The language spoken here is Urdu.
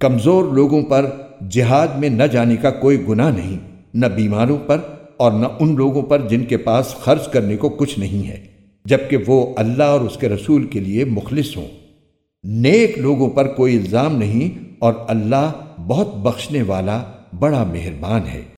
کمزور لوگوں پر جہاد میں نہ جانے کا کوئی گناہ نہیں، نہ بیماروں پر اور نہ ان لوگوں پر جن کے پاس خرچ کرنے کو کچھ نہیں ہے، جبکہ وہ اللہ اور اس کے رسول کے لیے مخلص ہوں۔ نیک لوگوں پر کوئی الزام نہیں اور اللہ بہت بخشنے والا، بڑا مہربان ہے۔